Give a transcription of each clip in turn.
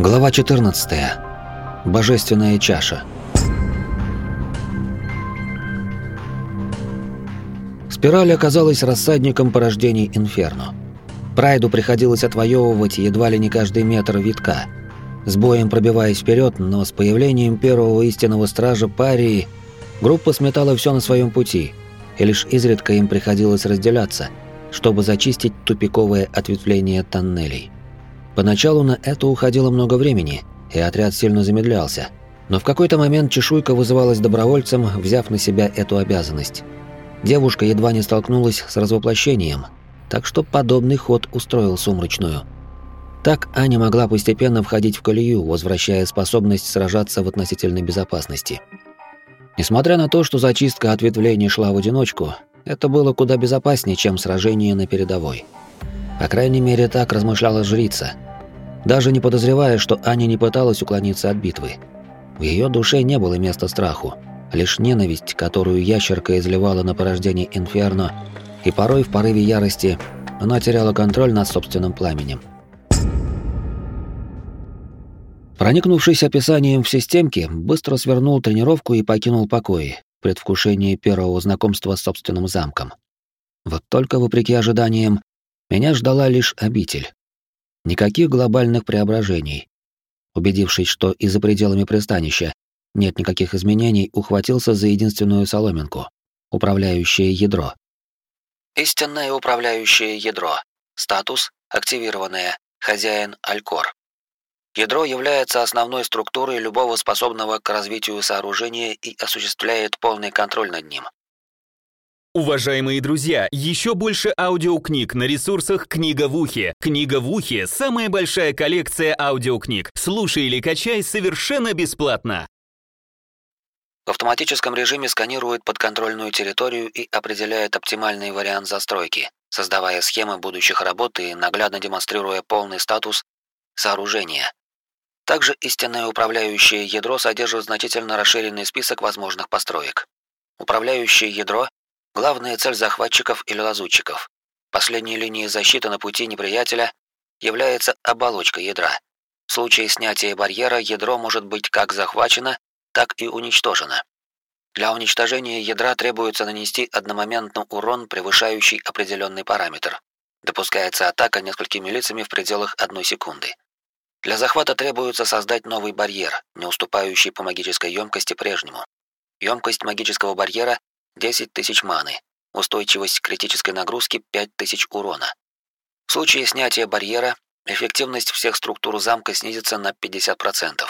Глава 14. Божественная чаша. Спираль оказалась рассадником порождений Инферно. Прайду приходилось отвоевывать едва ли не каждый метр витка, с боем пробиваясь вперед, но с появлением первого истинного стража Парии группа сметала все на своем пути, и лишь изредка им приходилось разделяться, чтобы зачистить тупиковое ответвление тоннелей. Поначалу на это уходило много времени, и отряд сильно замедлялся. Но в какой-то момент чешуйка вызывалась добровольцем, взяв на себя эту обязанность. Девушка едва не столкнулась с развоплощением, так что подобный ход устроил сумрачную. Так Аня могла постепенно входить в колею, возвращая способность сражаться в относительной безопасности. Несмотря на то, что зачистка ответвлений шла в одиночку, это было куда безопаснее, чем сражение на передовой. По крайней мере, так размышляла жрица, даже не подозревая, что Аня не пыталась уклониться от битвы. В ее душе не было места страху, лишь ненависть, которую ящерка изливала на порождение Инферно, и порой в порыве ярости она теряла контроль над собственным пламенем. Проникнувшись описанием в системке, быстро свернул тренировку и покинул покои, предвкушении первого знакомства с собственным замком. Вот только, вопреки ожиданиям, меня ждала лишь обитель. Никаких глобальных преображений. Убедившись, что и за пределами пристанища нет никаких изменений, ухватился за единственную соломинку — управляющее ядро. Истинное управляющее ядро. Статус — активированное. Хозяин — Алькор. Ядро является основной структурой любого способного к развитию сооружения и осуществляет полный контроль над ним. Уважаемые друзья, еще больше аудиокниг на ресурсах «Книга в ухе». «Книга в ухе» — самая большая коллекция аудиокниг. Слушай или качай совершенно бесплатно. В автоматическом режиме сканирует подконтрольную территорию и определяет оптимальный вариант застройки, создавая схемы будущих работ и наглядно демонстрируя полный статус сооружения. Также истинное управляющее ядро содержит значительно расширенный список возможных построек. Управляющее ядро Главная цель захватчиков или лазутчиков. Последней линией защиты на пути неприятеля является оболочка ядра. В случае снятия барьера ядро может быть как захвачено, так и уничтожено. Для уничтожения ядра требуется нанести одномоментно урон, превышающий определенный параметр. Допускается атака несколькими лицами в пределах одной секунды. Для захвата требуется создать новый барьер, не уступающий по магической емкости прежнему. Емкость магического барьера 10 тысяч маны. Устойчивость к критической нагрузке 5000 урона. В случае снятия барьера эффективность всех структур замка снизится на 50%.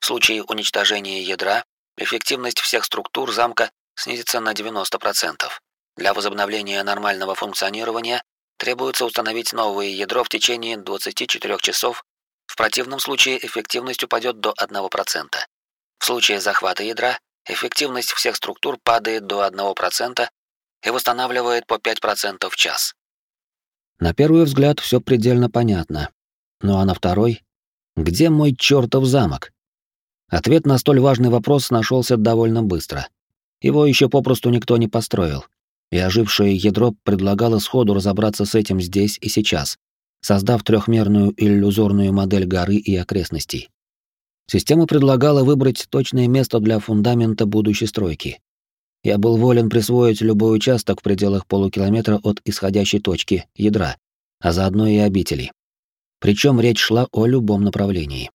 В случае уничтожения ядра эффективность всех структур замка снизится на 90%. Для возобновления нормального функционирования требуется установить новое ядро в течение 24 часов, в противном случае эффективность упадет до 1%. В случае захвата ядра эффективность всех структур падает до 1% и восстанавливает по 5% в час. На первый взгляд все предельно понятно. Ну а на второй? Где мой чертов замок? Ответ на столь важный вопрос нашелся довольно быстро. Его еще попросту никто не построил. И ожившее ядро предлагало сходу разобраться с этим здесь и сейчас, создав трехмерную иллюзорную модель горы и окрестностей. Система предлагала выбрать точное место для фундамента будущей стройки. Я был волен присвоить любой участок в пределах полукилометра от исходящей точки ядра, а заодно и обители. Причем речь шла о любом направлении.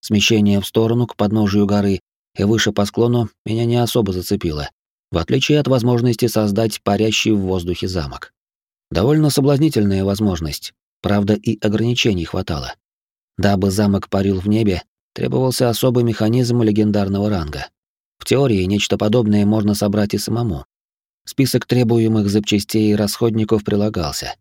Смещение в сторону к подножию горы и выше по склону меня не особо зацепило, в отличие от возможности создать парящий в воздухе замок. Довольно соблазнительная возможность, правда и ограничений хватало. Дабы замок парил в небе, требовался особый механизм легендарного ранга. В теории нечто подобное можно собрать и самому. Список требуемых запчастей и расходников прилагался.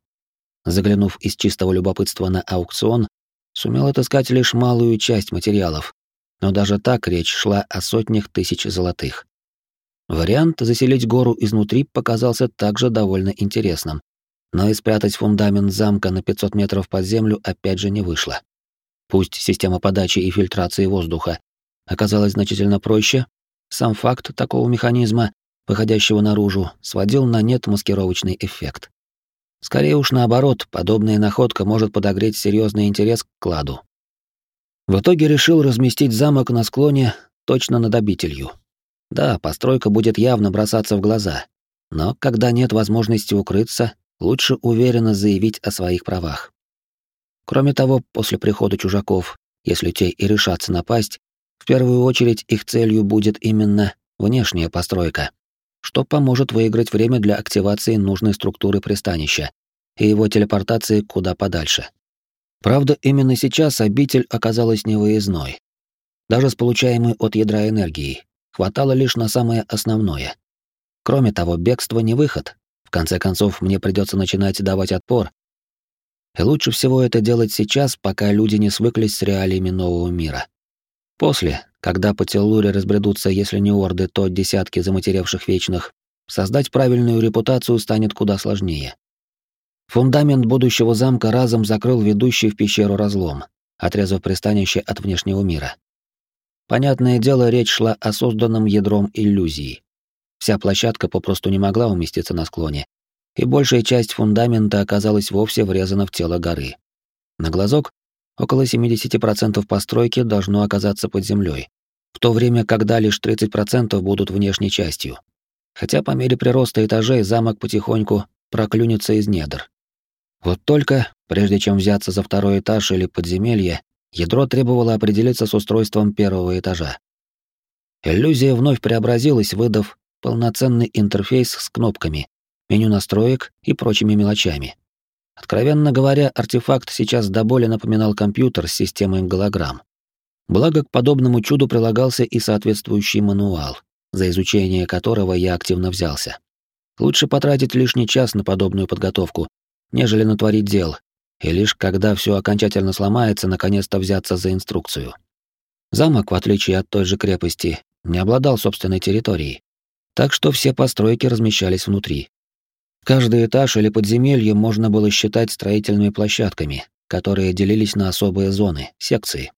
Заглянув из чистого любопытства на аукцион, сумел отыскать лишь малую часть материалов, но даже так речь шла о сотнях тысяч золотых. Вариант заселить гору изнутри показался также довольно интересным, но и спрятать фундамент замка на 500 метров под землю опять же не вышло. Пусть система подачи и фильтрации воздуха оказалась значительно проще, сам факт такого механизма, выходящего наружу, сводил на нет маскировочный эффект. Скорее уж наоборот, подобная находка может подогреть серьезный интерес к кладу. В итоге решил разместить замок на склоне точно над обителью. Да, постройка будет явно бросаться в глаза, но когда нет возможности укрыться, лучше уверенно заявить о своих правах. Кроме того, после прихода чужаков, если те и решатся напасть, в первую очередь их целью будет именно внешняя постройка, что поможет выиграть время для активации нужной структуры пристанища и его телепортации куда подальше. Правда, именно сейчас обитель оказалась невыездной. Даже с получаемой от ядра энергией хватало лишь на самое основное. Кроме того, бегство не выход. В конце концов, мне придется начинать давать отпор. И лучше всего это делать сейчас, пока люди не свыклись с реалиями нового мира. После, когда по Теллуре разбредутся, если не орды, то десятки заматеревших вечных, создать правильную репутацию станет куда сложнее. Фундамент будущего замка разом закрыл ведущий в пещеру разлом, отрезав пристанище от внешнего мира. Понятное дело, речь шла о созданном ядром иллюзии. Вся площадка попросту не могла уместиться на склоне, и большая часть фундамента оказалась вовсе врезана в тело горы. На глазок около 70% постройки должно оказаться под землей, в то время, когда лишь 30% будут внешней частью. Хотя по мере прироста этажей замок потихоньку проклюнется из недр. Вот только, прежде чем взяться за второй этаж или подземелье, ядро требовало определиться с устройством первого этажа. Иллюзия вновь преобразилась, выдав полноценный интерфейс с кнопками, меню настроек и прочими мелочами. Откровенно говоря, артефакт сейчас до боли напоминал компьютер с системой голограмм. Благо, к подобному чуду прилагался и соответствующий мануал, за изучение которого я активно взялся. Лучше потратить лишний час на подобную подготовку, нежели натворить дел, и лишь когда все окончательно сломается, наконец-то взяться за инструкцию. Замок, в отличие от той же крепости, не обладал собственной территорией, так что все постройки размещались внутри. Каждый этаж или подземелье можно было считать строительными площадками, которые делились на особые зоны, секции.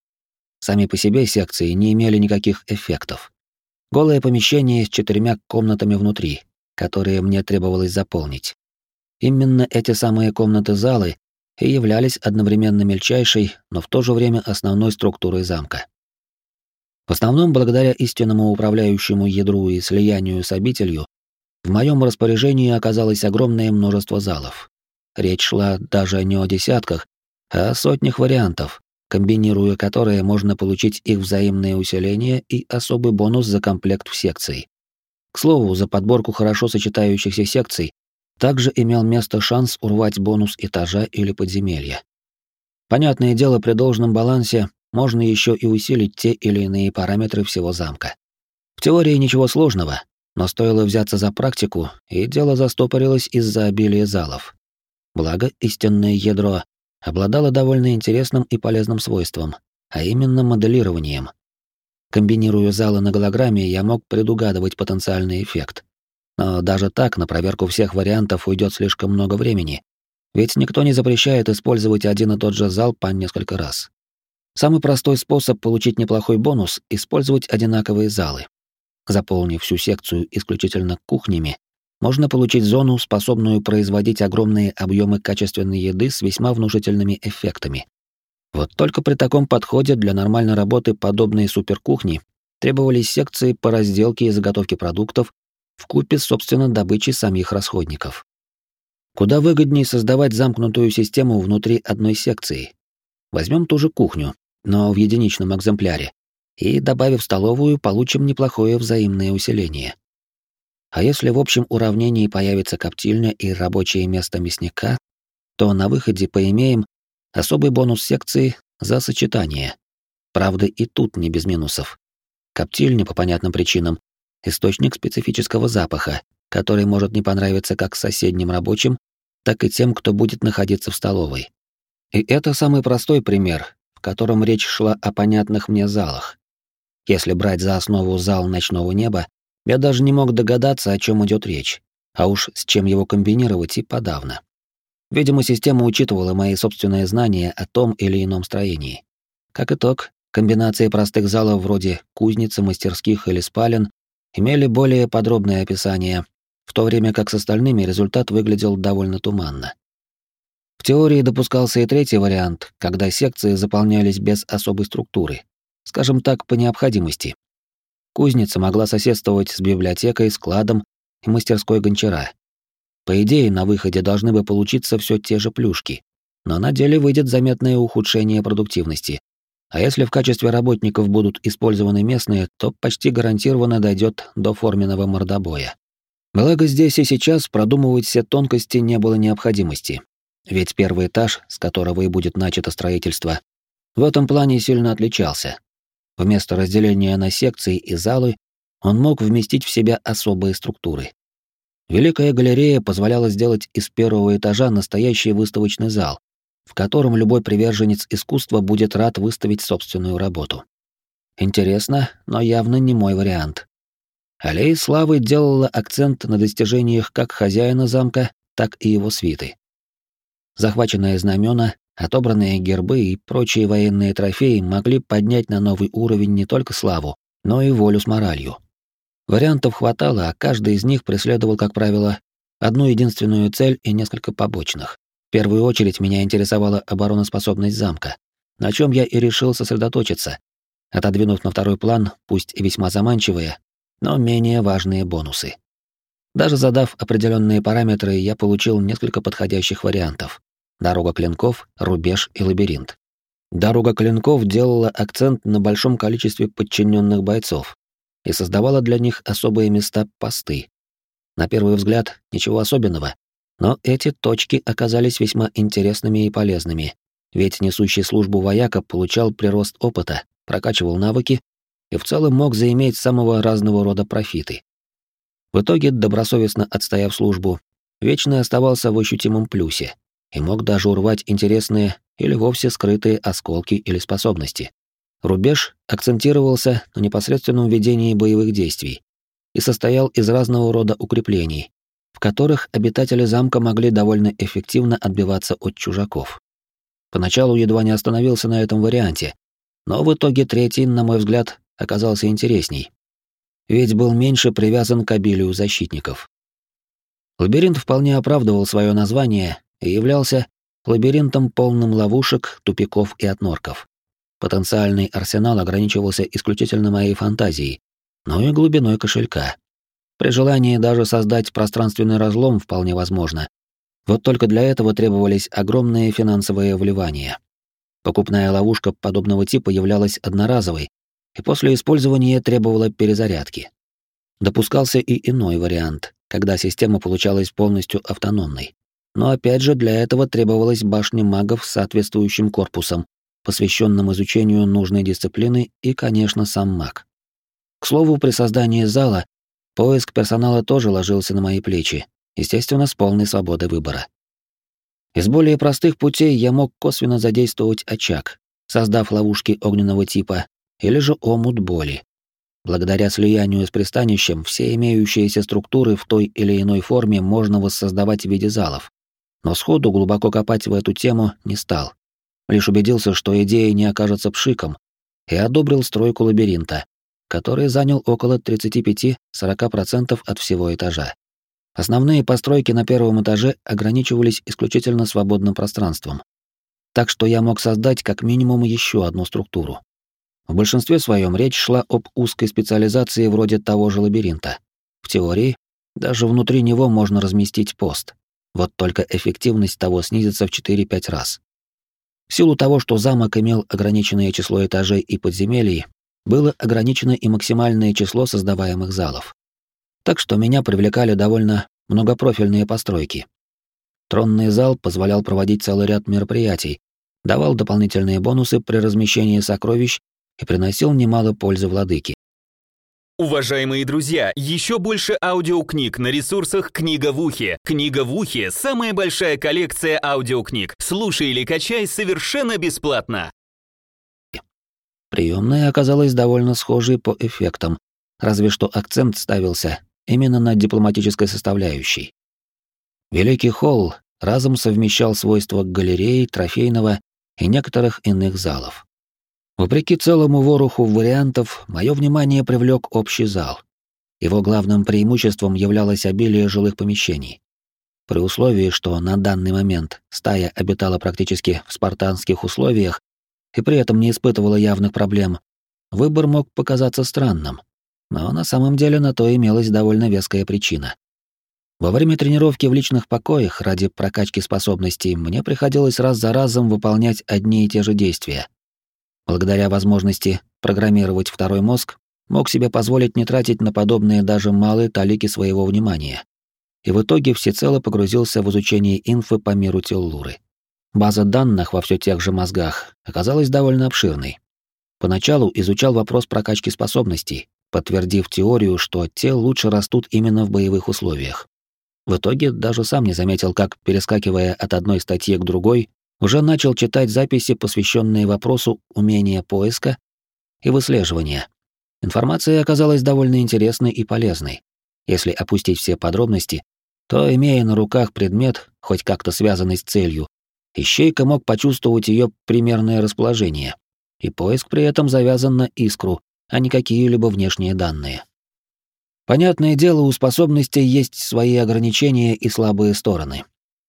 Сами по себе секции не имели никаких эффектов. Голое помещение с четырьмя комнатами внутри, которые мне требовалось заполнить. Именно эти самые комнаты-залы и являлись одновременно мельчайшей, но в то же время основной структурой замка. В основном, благодаря истинному управляющему ядру и слиянию с обителью, в моем распоряжении оказалось огромное множество залов. Речь шла даже не о десятках, а о сотнях вариантов, комбинируя которые можно получить их взаимное усиление и особый бонус за комплект в секции. К слову, за подборку хорошо сочетающихся секций также имел место шанс урвать бонус этажа или подземелья. Понятное дело, при должном балансе можно еще и усилить те или иные параметры всего замка. В теории ничего сложного, но стоило взяться за практику, и дело застопорилось из-за обилия залов. Благо, истинное ядро обладало довольно интересным и полезным свойством, а именно моделированием. Комбинируя залы на голограмме, я мог предугадывать потенциальный эффект. Но даже так на проверку всех вариантов уйдет слишком много времени, ведь никто не запрещает использовать один и тот же зал по несколько раз. Самый простой способ получить неплохой бонус — использовать одинаковые залы. Заполнив всю секцию исключительно кухнями, можно получить зону, способную производить огромные объемы качественной еды с весьма внушительными эффектами. Вот только при таком подходе для нормальной работы подобной суперкухни требовались секции по разделке и заготовке продуктов, в купе с собственно добычей самих расходников. Куда выгоднее создавать замкнутую систему внутри одной секции. Возьмем ту же кухню, но в единичном экземпляре, и, добавив столовую, получим неплохое взаимное усиление. А если в общем уравнении появится коптильня и рабочее место мясника, то на выходе поимеем особый бонус секции за сочетание. Правда, и тут не без минусов. Коптильня, по понятным причинам, источник специфического запаха, который может не понравиться как соседним рабочим, так и тем, кто будет находиться в столовой. И это самый простой пример, в котором речь шла о понятных мне залах. Если брать за основу зал ночного неба, я даже не мог догадаться, о чем идет речь, а уж с чем его комбинировать и подавно. Видимо, система учитывала мои собственные знания о том или ином строении. Как итог, комбинации простых залов вроде кузницы, мастерских или спален имели более подробное описание, в то время как с остальными результат выглядел довольно туманно. В теории допускался и третий вариант, когда секции заполнялись без особой структуры, скажем так, по необходимости. Кузница могла соседствовать с библиотекой, складом и мастерской гончара. По идее, на выходе должны бы получиться все те же плюшки, но на деле выйдет заметное ухудшение продуктивности. А если в качестве работников будут использованы местные, то почти гарантированно дойдет до форменного мордобоя. Благо здесь и сейчас продумывать все тонкости не было необходимости. Ведь первый этаж, с которого и будет начато строительство, в этом плане сильно отличался. Вместо разделения на секции и залы он мог вместить в себя особые структуры. Великая галерея позволяла сделать из первого этажа настоящий выставочный зал, в котором любой приверженец искусства будет рад выставить собственную работу. Интересно, но явно не мой вариант. Аллея Славы делала акцент на достижениях как хозяина замка, так и его свиты. Захваченные знамена, отобранные гербы и прочие военные трофеи могли поднять на новый уровень не только славу, но и волю с моралью. Вариантов хватало, а каждый из них преследовал, как правило, одну единственную цель и несколько побочных. В первую очередь меня интересовала обороноспособность замка, на чем я и решил сосредоточиться, отодвинув на второй план, пусть и весьма заманчивые, но менее важные бонусы. Даже задав определенные параметры, я получил несколько подходящих вариантов. Дорога клинков, рубеж и лабиринт. Дорога клинков делала акцент на большом количестве подчиненных бойцов, и создавала для них особые места посты. На первый взгляд, ничего особенного, но эти точки оказались весьма интересными и полезными, ведь несущий службу вояка получал прирост опыта, прокачивал навыки и в целом мог заиметь самого разного рода профиты. В итоге, добросовестно отстояв службу, Вечный оставался в ощутимом плюсе и мог даже урвать интересные или вовсе скрытые осколки или способности. Рубеж акцентировался на непосредственном ведении боевых действий и состоял из разного рода укреплений, в которых обитатели замка могли довольно эффективно отбиваться от чужаков. Поначалу едва не остановился на этом варианте, но в итоге третий, на мой взгляд, оказался интересней. Ведь был меньше привязан к обилию защитников. Лабиринт вполне оправдывал свое название и являлся лабиринтом полным ловушек, тупиков и отнорков. Потенциальный арсенал ограничивался исключительно моей фантазией, но и глубиной кошелька. При желании даже создать пространственный разлом вполне возможно. Вот только для этого требовались огромные финансовые вливания. Покупная ловушка подобного типа являлась одноразовой, и после использования требовала перезарядки. Допускался и иной вариант, когда система получалась полностью автономной. Но опять же для этого требовалась башня магов с соответствующим корпусом, посвященном изучению нужной дисциплины и, конечно, сам маг. К слову, при создании зала поиск персонала тоже ложился на мои плечи, естественно, с полной свободой выбора. Из более простых путей я мог косвенно задействовать очаг, создав ловушки огненного типа, или же омут боли. Благодаря слиянию с пристанищем все имеющиеся структуры в той или иной форме можно воссоздавать в виде залов. Но сходу глубоко копать в эту тему не стал. Лишь убедился, что идея не окажется пшиком, и одобрил стройку лабиринта, который занял около 35-40% от всего этажа. Основные постройки на первом этаже ограничивались исключительно свободным пространством. Так что я мог создать как минимум еще одну структуру. В большинстве своем речь шла об узкой специализации вроде того же лабиринта. В теории, даже внутри него можно разместить пост. Вот только эффективность того снизится в 4-5 раз. В силу того, что замок имел ограниченное число этажей и подземелий, было ограничено и максимальное число создаваемых залов. Так что меня привлекали довольно многопрофильные постройки. Тронный зал позволял проводить целый ряд мероприятий, давал дополнительные бонусы при размещении сокровищ и приносил немало пользы владыке. Уважаемые друзья, еще больше аудиокниг на ресурсах «Книга в ухе». «Книга в ухе» — самая большая коллекция аудиокниг. Слушай или качай совершенно бесплатно. Приемная оказалась довольно схожей по эффектам, разве что акцент ставился именно на дипломатической составляющей. Великий холл разом совмещал свойства галереи, трофейного и некоторых иных залов. Вопреки целому вороху вариантов, мое внимание привлек общий зал. Его главным преимуществом являлось обилие жилых помещений. При условии, что на данный момент стая обитала практически в спартанских условиях и при этом не испытывала явных проблем, выбор мог показаться странным. Но на самом деле на то имелась довольно веская причина. Во время тренировки в личных покоях ради прокачки способностей мне приходилось раз за разом выполнять одни и те же действия. Благодаря возможности программировать второй мозг, мог себе позволить не тратить на подобные даже малые талики своего внимания. И в итоге всецело погрузился в изучение инфы по миру Теллуры. База данных во все тех же мозгах оказалась довольно обширной. Поначалу изучал вопрос прокачки способностей, подтвердив теорию, что те лучше растут именно в боевых условиях. В итоге даже сам не заметил, как, перескакивая от одной статьи к другой, уже начал читать записи, посвященные вопросу умения поиска и выслеживания. Информация оказалась довольно интересной и полезной. Если опустить все подробности, то, имея на руках предмет, хоть как-то связанный с целью, ищейка мог почувствовать ее примерное расположение, и поиск при этом завязан на искру, а не какие-либо внешние данные. Понятное дело, у способностей есть свои ограничения и слабые стороны.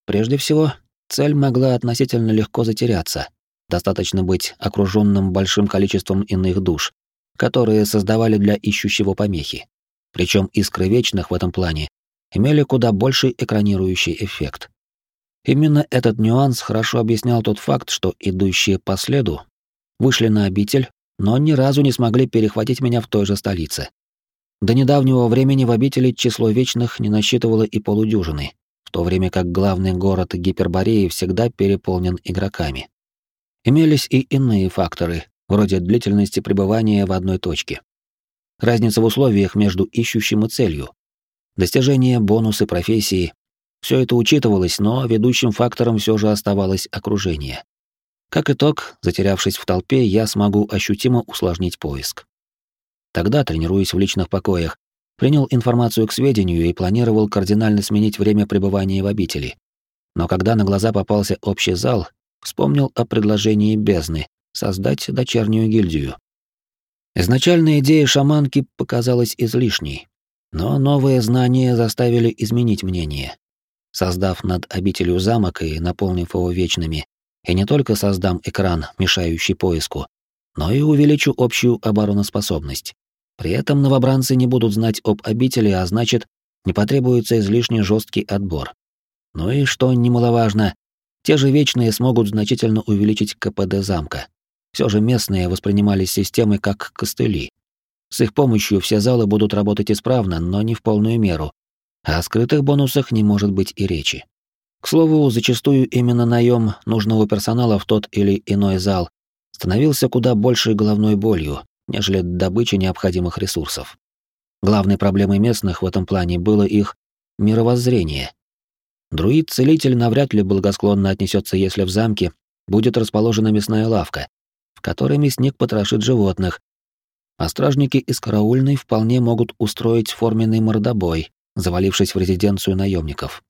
Прежде всего, цель могла относительно легко затеряться. Достаточно быть окруженным большим количеством иных душ, которые создавали для ищущего помехи. Причем искры вечных в этом плане имели куда больший экранирующий эффект. Именно этот нюанс хорошо объяснял тот факт, что идущие по следу вышли на обитель, но ни разу не смогли перехватить меня в той же столице. До недавнего времени в обители число вечных не насчитывало и полудюжины, то время как главный город Гипербореи всегда переполнен игроками. Имелись и иные факторы, вроде длительности пребывания в одной точке. Разница в условиях между ищущим и целью. Достижение, бонусы профессии. Все это учитывалось, но ведущим фактором все же оставалось окружение. Как итог, затерявшись в толпе, я смогу ощутимо усложнить поиск. Тогда, тренируясь в личных покоях, принял информацию к сведению и планировал кардинально сменить время пребывания в обители. Но когда на глаза попался общий зал, вспомнил о предложении бездны создать дочернюю гильдию. Изначальная идея шаманки показалась излишней, но новые знания заставили изменить мнение. Создав над обителью замок и наполнив его вечными, и не только создам экран, мешающий поиску, но и увеличу общую обороноспособность. При этом новобранцы не будут знать об обители, а значит, не потребуется излишне жесткий отбор. Ну и что немаловажно, те же вечные смогут значительно увеличить КПД замка. Все же местные воспринимались системой как костыли. С их помощью все залы будут работать исправно, но не в полную меру. А о скрытых бонусах не может быть и речи. К слову, зачастую именно наем нужного персонала в тот или иной зал становился куда большей головной болью, нежели добыча необходимых ресурсов. Главной проблемой местных в этом плане было их мировоззрение. Друид-целитель навряд ли благосклонно отнесется, если в замке будет расположена мясная лавка, в которой мясник потрошит животных, а стражники из караульной вполне могут устроить форменный мордобой, завалившись в резиденцию наемников.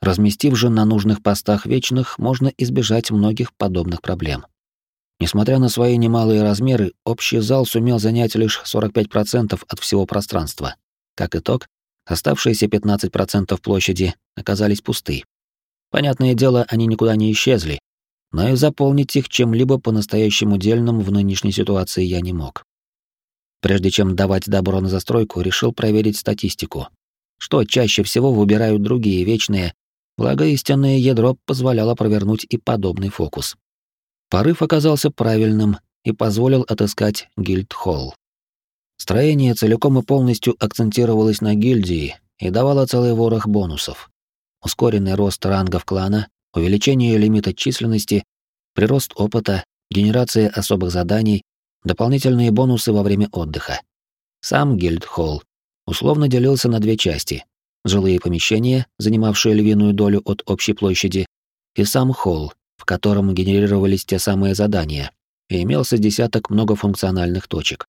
Разместив же на нужных постах вечных, можно избежать многих подобных проблем. Несмотря на свои немалые размеры, общий зал сумел занять лишь 45% от всего пространства. Как итог, оставшиеся 15% площади оказались пусты. Понятное дело, они никуда не исчезли, но и заполнить их чем-либо по-настоящему дельным в нынешней ситуации я не мог. Прежде чем давать добро на застройку, решил проверить статистику. Что чаще всего выбирают другие вечные, благо истинное ядро позволяло провернуть и подобный фокус. Порыв оказался правильным и позволил отыскать гильд-холл. Строение целиком и полностью акцентировалось на гильдии и давало целый ворох бонусов. Ускоренный рост рангов клана, увеличение лимита численности, прирост опыта, генерация особых заданий, дополнительные бонусы во время отдыха. Сам гильд-холл условно делился на две части — жилые помещения, занимавшие львиную долю от общей площади, и сам холл, котором генерировались те самые задания, и имелся десяток многофункциональных точек.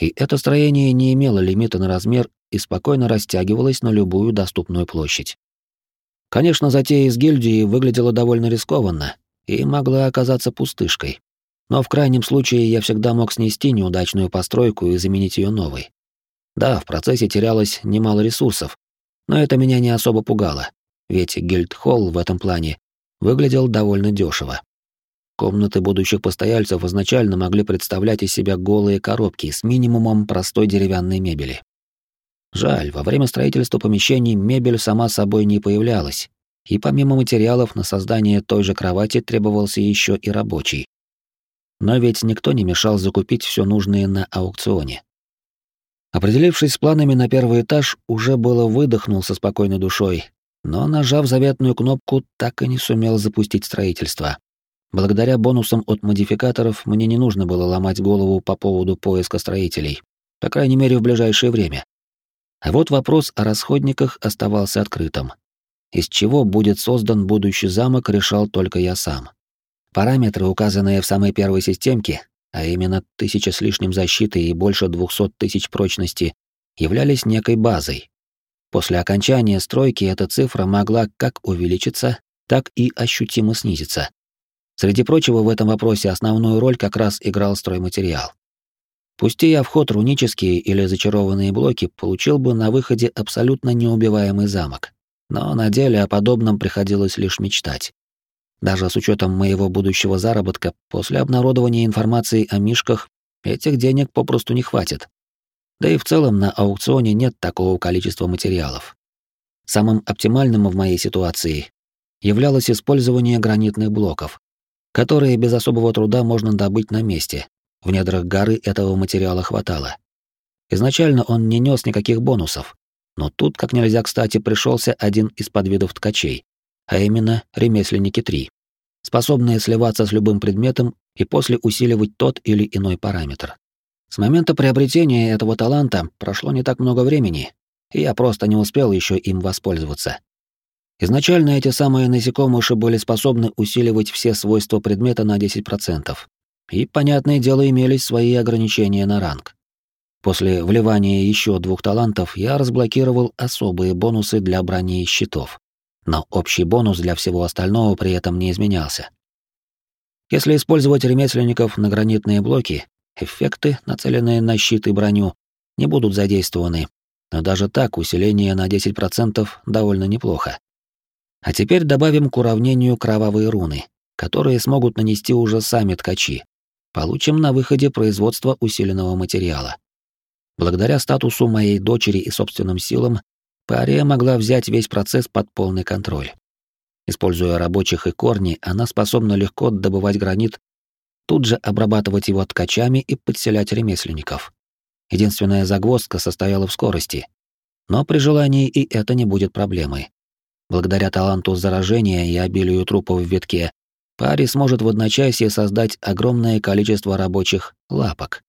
И это строение не имело лимита на размер и спокойно растягивалось на любую доступную площадь. Конечно, затея из гильдии выглядела довольно рискованно и могла оказаться пустышкой. Но в крайнем случае я всегда мог снести неудачную постройку и заменить ее новой. Да, в процессе терялось немало ресурсов, но это меня не особо пугало. ведь гильдхолл в этом плане выглядел довольно дешево. Комнаты будущих постояльцев изначально могли представлять из себя голые коробки с минимумом простой деревянной мебели. Жаль, во время строительства помещений мебель сама собой не появлялась, и помимо материалов на создание той же кровати требовался еще и рабочий. Но ведь никто не мешал закупить все нужное на аукционе. Определившись с планами на первый этаж, уже было выдохнул со спокойной душой, но, нажав заветную кнопку, так и не сумел запустить строительство. Благодаря бонусам от модификаторов мне не нужно было ломать голову по поводу поиска строителей, по крайней мере, в ближайшее время. А вот вопрос о расходниках оставался открытым. Из чего будет создан будущий замок, решал только я сам. Параметры, указанные в самой первой системке, а именно тысяча с лишним защиты и больше двухсот тысяч прочности, являлись некой базой. После окончания стройки эта цифра могла как увеличиться, так и ощутимо снизиться. Среди прочего, в этом вопросе основную роль как раз играл стройматериал. Пусти я в ход рунические или зачарованные блоки, получил бы на выходе абсолютно неубиваемый замок. Но на деле о подобном приходилось лишь мечтать. Даже с учетом моего будущего заработка, после обнародования информации о мишках, этих денег попросту не хватит. Да и в целом на аукционе нет такого количества материалов. Самым оптимальным в моей ситуации являлось использование гранитных блоков, которые без особого труда можно добыть на месте, в недрах горы этого материала хватало. Изначально он не нес никаких бонусов, но тут как нельзя кстати пришелся один из подвидов ткачей, а именно ремесленники 3, способные сливаться с любым предметом и после усиливать тот или иной параметр. С момента приобретения этого таланта прошло не так много времени, и я просто не успел еще им воспользоваться. Изначально эти самые насекомыши были способны усиливать все свойства предмета на 10%, и, понятное дело, имелись свои ограничения на ранг. После вливания еще двух талантов я разблокировал особые бонусы для брони и щитов. Но общий бонус для всего остального при этом не изменялся. Если использовать ремесленников на гранитные блоки, эффекты, нацеленные на щит и броню, не будут задействованы, но даже так усиление на 10% довольно неплохо. А теперь добавим к уравнению кровавые руны, которые смогут нанести уже сами ткачи, получим на выходе производство усиленного материала. Благодаря статусу моей дочери и собственным силам, Пария могла взять весь процесс под полный контроль. Используя рабочих и корни, она способна легко добывать гранит, тут же обрабатывать его ткачами и подселять ремесленников. Единственная загвоздка состояла в скорости. Но при желании и это не будет проблемой. Благодаря таланту заражения и обилию трупов в ветке, Пари сможет в одночасье создать огромное количество рабочих лапок.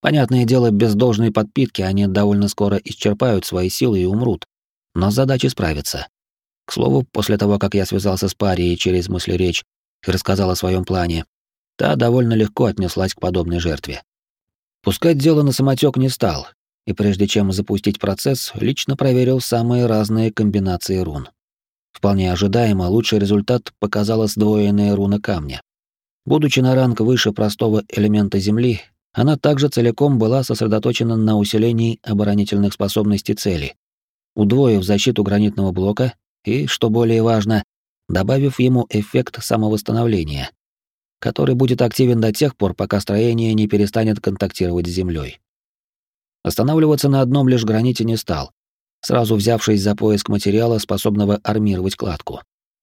Понятное дело, без должной подпитки они довольно скоро исчерпают свои силы и умрут, но с задачей. К слову, после того, как я связался с Парией через мысли-речь и рассказал о своем плане, та довольно легко отнеслась к подобной жертве. Пускать дело на самотек не стал, и прежде чем запустить процесс, лично проверил самые разные комбинации рун. Вполне ожидаемо лучший результат показала сдвоенная руна камня. Будучи на ранг выше простого элемента Земли, она также целиком была сосредоточена на усилении оборонительных способностей цели, удвоив защиту гранитного блока и, что более важно, добавив ему эффект самовосстановления, который будет активен до тех пор, пока строение не перестанет контактировать с землей. Останавливаться на одном лишь граните не стал, сразу взявшись за поиск материала, способного армировать кладку.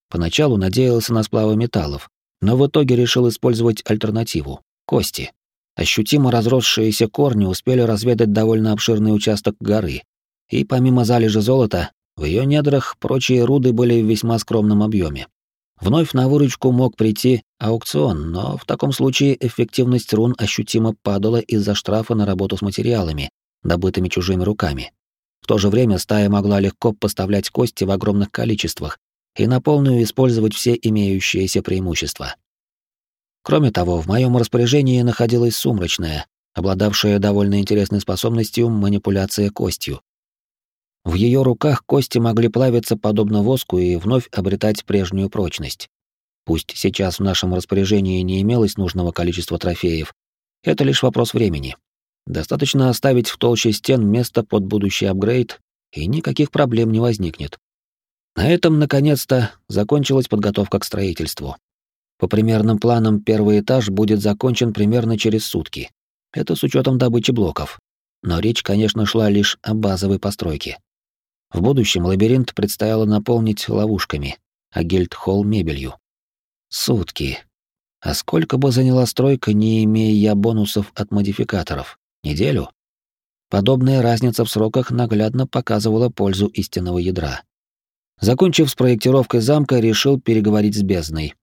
Поначалу надеялся на сплавы металлов, но в итоге решил использовать альтернативу — кости. Ощутимо разросшиеся корни успели разведать довольно обширный участок горы, и помимо залежи золота, в ее недрах прочие руды были в весьма скромном объеме. Вновь на выручку мог прийти аукцион, но в таком случае эффективность рун ощутимо падала из-за штрафа на работу с материалами, добытыми чужими руками. В то же время стая могла легко поставлять кости в огромных количествах и на полную использовать все имеющиеся преимущества. Кроме того, в моем распоряжении находилась сумрачная, обладавшая довольно интересной способностью манипуляция костью. В ее руках кости могли плавиться подобно воску и вновь обретать прежнюю прочность. Пусть сейчас в нашем распоряжении не имелось нужного количества трофеев, это лишь вопрос времени. Достаточно оставить в толще стен место под будущий апгрейд, и никаких проблем не возникнет. На этом, наконец-то, закончилась подготовка к строительству. По примерным планам, первый этаж будет закончен примерно через сутки. Это с учетом добычи блоков. Но речь, конечно, шла лишь о базовой постройке. В будущем лабиринт предстояло наполнить ловушками, а гильдхолл — мебелью. Сутки. А сколько бы заняла стройка, не имея я бонусов от модификаторов? Неделю? Подобная разница в сроках наглядно показывала пользу истинного ядра. Закончив с проектировкой замка, решил переговорить с бездной.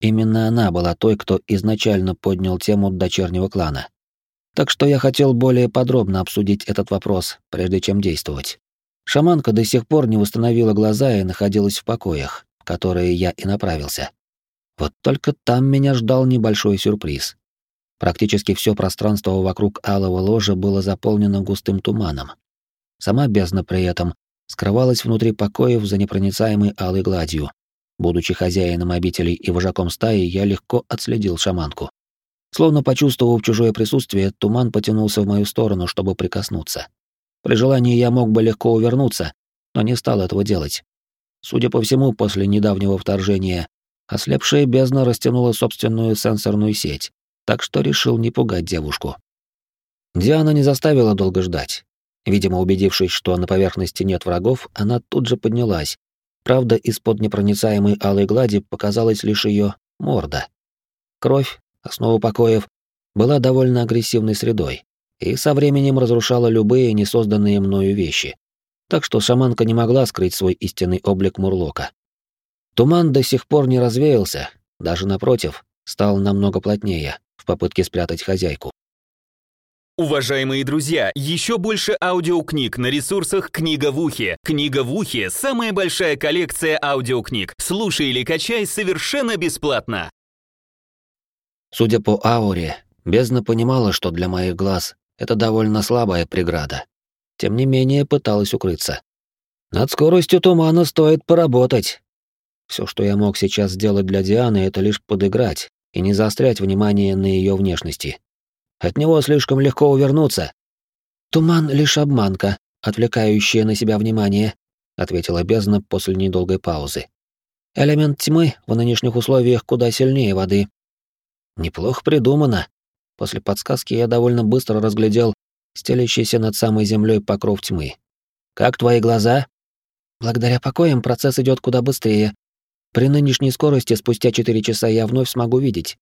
Именно она была той, кто изначально поднял тему дочернего клана. Так что я хотел более подробно обсудить этот вопрос, прежде чем действовать. Шаманка до сих пор не восстановила глаза и находилась в покоях, которые я и направился. Вот только там меня ждал небольшой сюрприз. Практически все пространство вокруг алого ложа было заполнено густым туманом. Сама бездна при этом скрывалась внутри покоев за непроницаемой алой гладью. Будучи хозяином обителей и вожаком стаи, я легко отследил шаманку. Словно почувствовав чужое присутствие, туман потянулся в мою сторону, чтобы прикоснуться. При желании я мог бы легко увернуться, но не стал этого делать. Судя по всему, после недавнего вторжения, ослепшая бездна растянула собственную сенсорную сеть, так что решил не пугать девушку. Диана не заставила долго ждать. Видимо, убедившись, что на поверхности нет врагов, она тут же поднялась. Правда, из-под непроницаемой алой глади показалась лишь ее морда. Кровь, основа покоев, была довольно агрессивной средой и со временем разрушала любые несозданные мною вещи. Так что шаманка не могла скрыть свой истинный облик Мурлока. Туман до сих пор не развеялся, даже напротив, стал намного плотнее в попытке спрятать хозяйку. Уважаемые друзья, еще больше аудиокниг на ресурсах «Книга в ухе». «Книга в ухе» — самая большая коллекция аудиокниг. Слушай или качай совершенно бесплатно. Судя по ауре, бездна понимала, что для моих глаз это довольно слабая преграда. Тем не менее, пыталась укрыться. Над скоростью тумана стоит поработать. Все, что я мог сейчас сделать для Дианы, это лишь подыграть и не заострять внимание на ее внешности. От него слишком легко увернуться. Туман — лишь обманка, отвлекающая на себя внимание, ответила бездна после недолгой паузы. Элемент тьмы в нынешних условиях куда сильнее воды. Неплохо придумано, После подсказки я довольно быстро разглядел стелящийся над самой землей покров тьмы. «Как твои глаза?» «Благодаря покоям процесс идет куда быстрее. При нынешней скорости спустя 4 часа я вновь смогу видеть».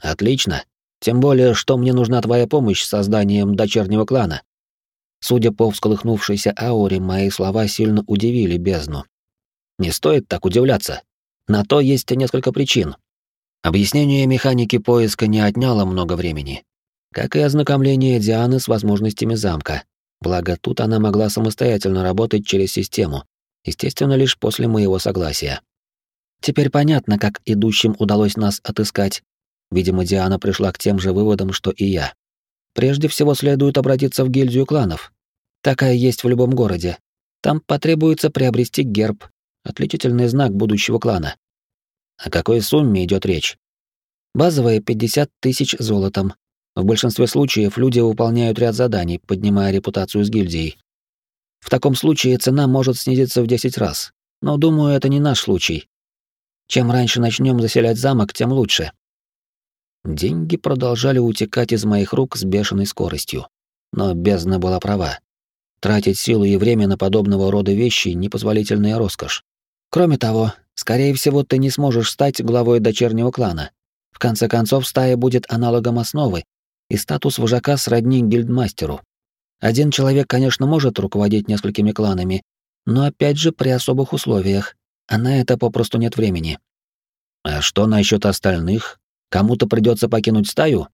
«Отлично. Тем более, что мне нужна твоя помощь с созданием дочернего клана». Судя по всколыхнувшейся ауре, мои слова сильно удивили бездну. Не стоит так удивляться. На то есть несколько причин. Объяснение механики поиска не отняло много времени, как и ознакомление Дианы с возможностями замка. Благо, тут она могла самостоятельно работать через систему, естественно, лишь после моего согласия. Теперь понятно, как идущим удалось нас отыскать. Видимо, Диана пришла к тем же выводам, что и я. Прежде всего следует обратиться в гильдию кланов. Такая есть в любом городе. Там потребуется приобрести герб, отличительный знак будущего клана. О какой сумме идет речь? Базовая 50 тысяч золотом. В большинстве случаев люди выполняют ряд заданий, поднимая репутацию с гильдией. В таком случае цена может снизиться в 10 раз. Но думаю, это не наш случай. Чем раньше начнем заселять замок, тем лучше. Деньги продолжали утекать из моих рук с бешеной скоростью. Но бездна была права. Тратить силу и время на подобного рода вещи — непозволительная роскошь. Кроме того, скорее всего, ты не сможешь стать главой дочернего клана. В конце концов, стая будет аналогом основы, и статус вожака сродни гильдмастеру. Один человек, конечно, может руководить несколькими кланами, но опять же при особых условиях, а на это попросту нет времени. А что насчет остальных? Кому-то придется покинуть стаю?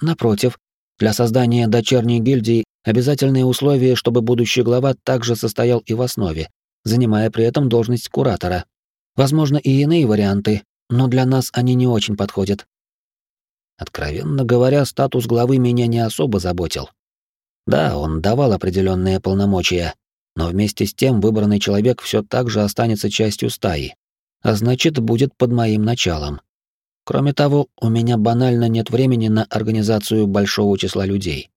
Напротив, для создания дочерней гильдии обязательное условие, чтобы будущий глава также состоял и в основе, занимая при этом должность куратора. Возможно, и иные варианты, но для нас они не очень подходят. Откровенно говоря, статус главы меня не особо заботил. Да, он давал определенные полномочия, но вместе с тем выбранный человек все так же останется частью стаи, а значит, будет под моим началом. Кроме того, у меня банально нет времени на организацию большого числа людей.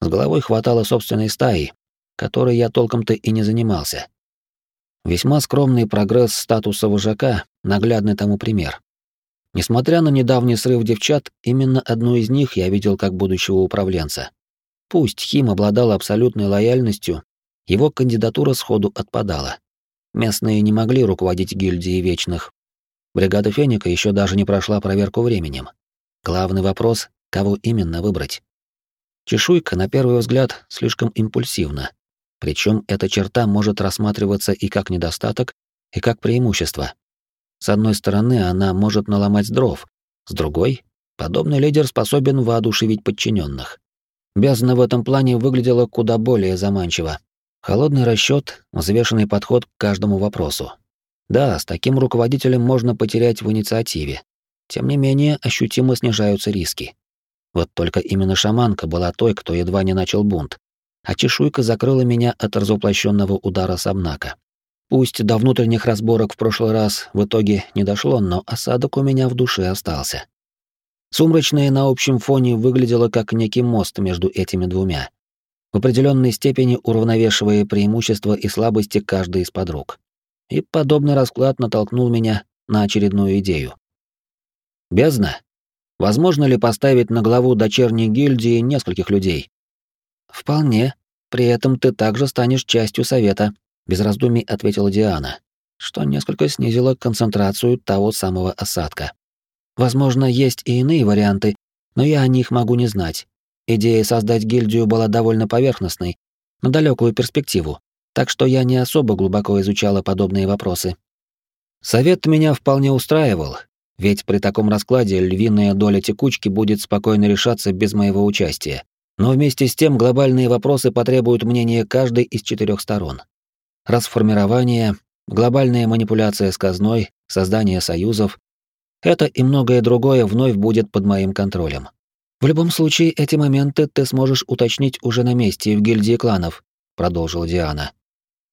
С головой хватало собственной стаи, которой я толком-то и не занимался. Весьма скромный прогресс статуса вожака — наглядный тому пример. Несмотря на недавний срыв девчат, именно одну из них я видел как будущего управленца. Пусть Хим обладал абсолютной лояльностью, его кандидатура сходу отпадала. Местные не могли руководить гильдией Вечных. Бригада Феника еще даже не прошла проверку временем. Главный вопрос — кого именно выбрать? Чешуйка, на первый взгляд, слишком импульсивна. Причем эта черта может рассматриваться и как недостаток, и как преимущество. С одной стороны, она может наломать дров, с другой, подобный лидер способен воодушевить подчиненных. Бездна в этом плане выглядела куда более заманчиво. Холодный расчет, взвешенный подход к каждому вопросу. Да, с таким руководителем можно потерять в инициативе. Тем не менее, ощутимо снижаются риски. Вот только именно шаманка была той, кто едва не начал бунт, а чешуйка закрыла меня от разоплощенного удара Самнака. Пусть до внутренних разборок в прошлый раз в итоге не дошло, но осадок у меня в душе остался. Сумрачное на общем фоне выглядело как некий мост между этими двумя, в определенной степени уравновешивая преимущества и слабости каждой из подруг. И подобный расклад натолкнул меня на очередную идею. Бездна? Возможно ли поставить на главу дочерней гильдии нескольких людей? Вполне. При этом ты также станешь частью совета, без раздумий ответила Диана, что несколько снизило концентрацию того самого осадка. Возможно, есть и иные варианты, но я о них могу не знать. Идея создать гильдию была довольно поверхностной, на далекую перспективу, так что я не особо глубоко изучала подобные вопросы. Совет меня вполне устраивал, ведь при таком раскладе львиная доля текучки будет спокойно решаться без моего участия. Но вместе с тем глобальные вопросы потребуют мнения каждой из четырех сторон. Расформирование, глобальная манипуляция с казной, создание союзов — это и многое другое вновь будет под моим контролем. В любом случае, эти моменты ты сможешь уточнить уже на месте в гильдии кланов, продолжила Диана.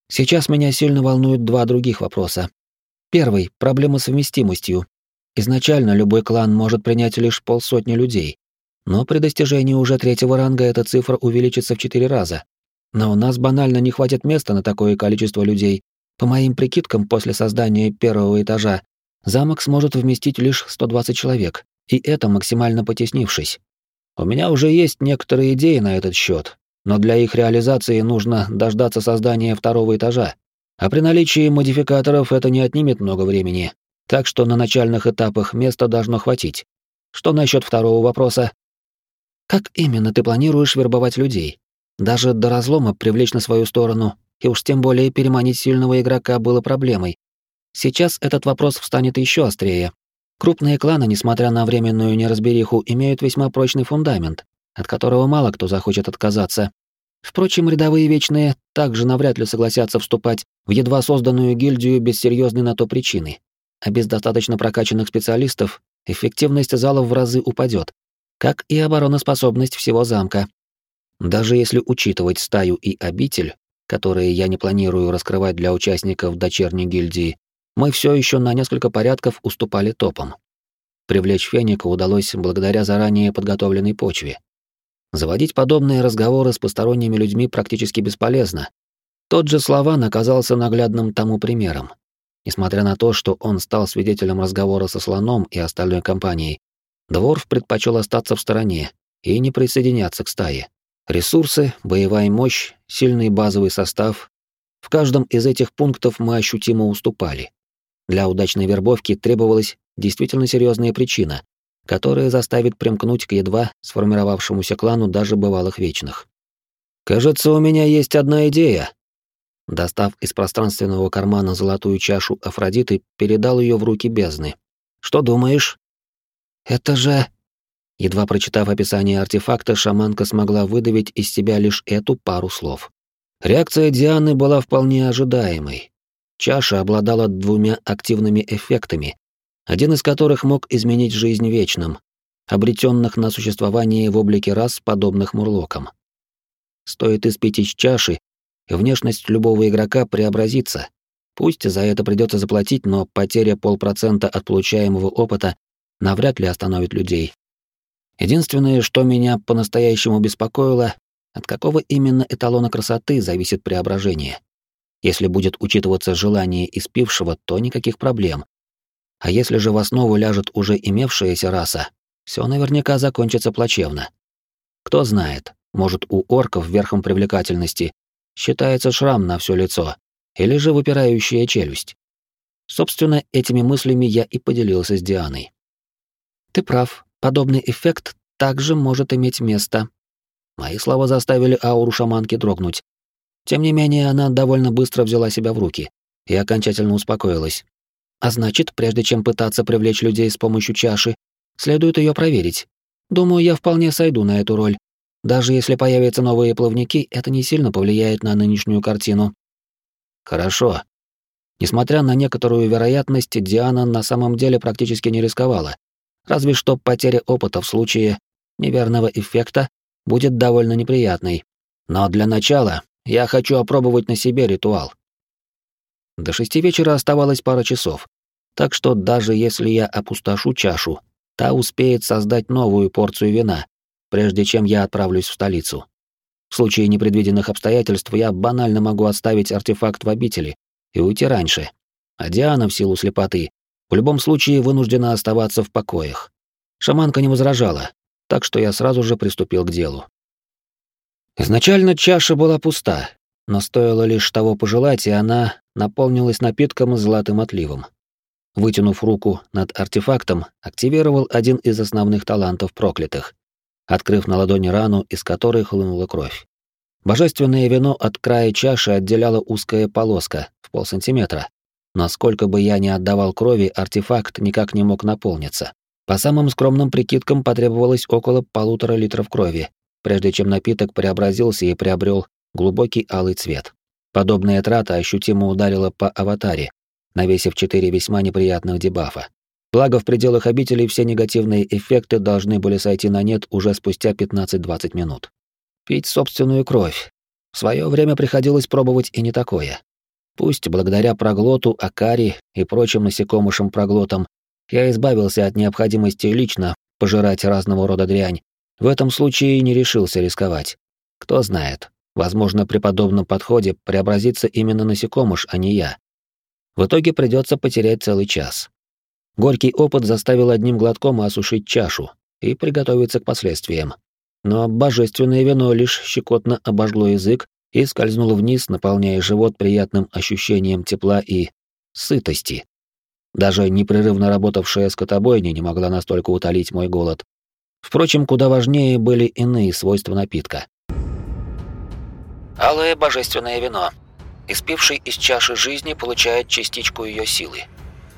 Сейчас меня сильно волнуют два других вопроса. Первый — проблема совместимостью. Изначально любой клан может принять лишь полсотни людей, но при достижении уже третьего ранга эта цифра увеличится в четыре раза. Но у нас банально не хватит места на такое количество людей. По моим прикидкам, после создания первого этажа замок сможет вместить лишь 120 человек, и это максимально потеснившись. У меня уже есть некоторые идеи на этот счет, но для их реализации нужно дождаться создания второго этажа. А при наличии модификаторов это не отнимет много времени, так что на начальных этапах места должно хватить. Что насчет второго вопроса? Как именно ты планируешь вербовать людей? Даже до разлома привлечь на свою сторону, и уж тем более переманить сильного игрока было проблемой. Сейчас этот вопрос встанет еще острее. Крупные кланы, несмотря на временную неразбериху, имеют весьма прочный фундамент, от которого мало кто захочет отказаться. Впрочем, рядовые вечные также навряд ли согласятся вступать в едва созданную гильдию без серьезной на то причины а без достаточно прокачанных специалистов эффективность залов в разы упадет, как и обороноспособность всего замка. Даже если учитывать стаю и обитель, которые я не планирую раскрывать для участников дочерней гильдии, мы все еще на несколько порядков уступали топам. Привлечь Феника удалось благодаря заранее подготовленной почве. Заводить подобные разговоры с посторонними людьми практически бесполезно. Тот же Слован оказался наглядным тому примером. Несмотря на то, что он стал свидетелем разговора со слоном и остальной компанией, Дворф предпочел остаться в стороне и не присоединяться к стае. Ресурсы, боевая мощь, сильный базовый состав — в каждом из этих пунктов мы ощутимо уступали. Для удачной вербовки требовалась действительно серьезная причина, которая заставит примкнуть к едва сформировавшемуся клану даже бывалых вечных. «Кажется, у меня есть одна идея», Достав из пространственного кармана золотую чашу Афродиты, передал ее в руки бездны. «Что думаешь?» «Это же...» Едва прочитав описание артефакта, шаманка смогла выдавить из себя лишь эту пару слов. Реакция Дианы была вполне ожидаемой. Чаша обладала двумя активными эффектами, один из которых мог изменить жизнь вечным, обретенных на существование в облике рас, подобных мурлокам. Стоит испить из чаши, внешность любого игрока преобразится. Пусть за это придется заплатить, но потеря полпроцента от получаемого опыта навряд ли остановит людей. Единственное, что меня по-настоящему беспокоило, от какого именно эталона красоты зависит преображение. Если будет учитываться желание испившего, то никаких проблем. А если же в основу ляжет уже имевшаяся раса, все наверняка закончится плачевно. Кто знает, может, у орков верхом привлекательности считается шрам на все лицо или же выпирающая челюсть. Собственно, этими мыслями я и поделился с Дианой. Ты прав, подобный эффект также может иметь место. Мои слова заставили ауру шаманки дрогнуть. Тем не менее, она довольно быстро взяла себя в руки и окончательно успокоилась. А значит, прежде чем пытаться привлечь людей с помощью чаши, следует ее проверить. Думаю, я вполне сойду на эту роль. Даже если появятся новые плавники, это не сильно повлияет на нынешнюю картину. Хорошо. Несмотря на некоторую вероятность, Диана на самом деле практически не рисковала. Разве что потеря опыта в случае неверного эффекта будет довольно неприятной. Но для начала я хочу опробовать на себе ритуал. До шести вечера оставалось пара часов, так что даже если я опустошу чашу, та успеет создать новую порцию вина, прежде чем я отправлюсь в столицу. В случае непредвиденных обстоятельств я банально могу оставить артефакт в обители и уйти раньше. А Диана в силу слепоты в любом случае вынуждена оставаться в покоях. Шаманка не возражала, так что я сразу же приступил к делу. Изначально чаша была пуста, но стоило лишь того пожелать, и она наполнилась напитком с золотым отливом. Вытянув руку над артефактом, активировал один из основных талантов проклятых, открыв на ладони рану, из которой хлынула кровь. Божественное вино от края чаши отделяла узкая полоска в полсантиметра. Насколько бы я ни отдавал крови, артефакт никак не мог наполниться. По самым скромным прикидкам потребовалось около полутора литров крови, прежде чем напиток преобразился и приобрел глубокий алый цвет. Подобная трата ощутимо ударила по аватаре, навесив четыре весьма неприятных дебафа. Благо, в пределах обители все негативные эффекты должны были сойти на нет уже спустя 15-20 минут. Пить собственную кровь. В свое время приходилось пробовать и не такое. Пусть благодаря проглоту, акари и прочим насекомышам-проглотам я избавился от необходимости лично пожирать разного рода дрянь, в этом случае не решился рисковать. Кто знает, возможно, при подобном подходе преобразится именно насекомыш, а не я. В итоге придется потерять целый час. Горький опыт заставил одним глотком осушить чашу и приготовиться к последствиям. Но божественное вино лишь щекотно обожгло язык и скользнуло вниз, наполняя живот приятным ощущением тепла и сытости. Даже непрерывно работавшая скотобойня не могла настолько утолить мой голод, Впрочем, куда важнее были иные свойства напитка. Алое божественное вино. Испивший из чаши жизни получает частичку ее силы.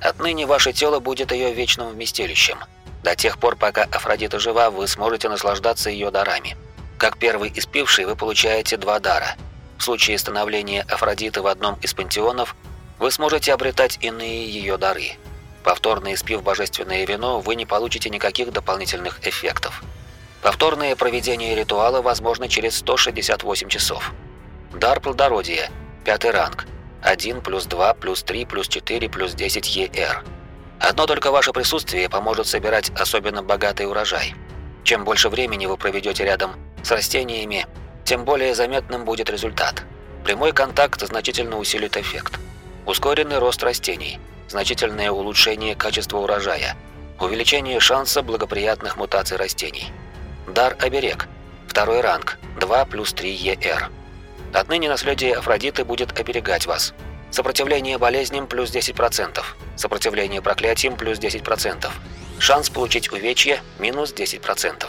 Отныне ваше тело будет ее вечным вместилищем. До тех пор, пока Афродита жива, вы сможете наслаждаться ее дарами. Как первый испивший вы получаете два дара. В случае становления Афродиты в одном из пантеонов, вы сможете обретать иные ее дары – Повторно испив божественное вино, вы не получите никаких дополнительных эффектов. Повторное проведение ритуала возможно через 168 часов. Дар плодородия. Пятый ранг. 1 плюс 2 плюс 3 плюс 4 плюс 10 ЕР. Одно только ваше присутствие поможет собирать особенно богатый урожай. Чем больше времени вы проведете рядом с растениями, тем более заметным будет результат. Прямой контакт значительно усилит эффект. Ускоренный рост растений – значительное улучшение качества урожая, увеличение шанса благоприятных мутаций растений. Дар оберег. Второй ранг. 2 плюс 3 ЕР. Отныне наследие Афродиты будет оберегать вас. Сопротивление болезням плюс 10%. Сопротивление проклятиям плюс 10%. Шанс получить увечье минус 10%.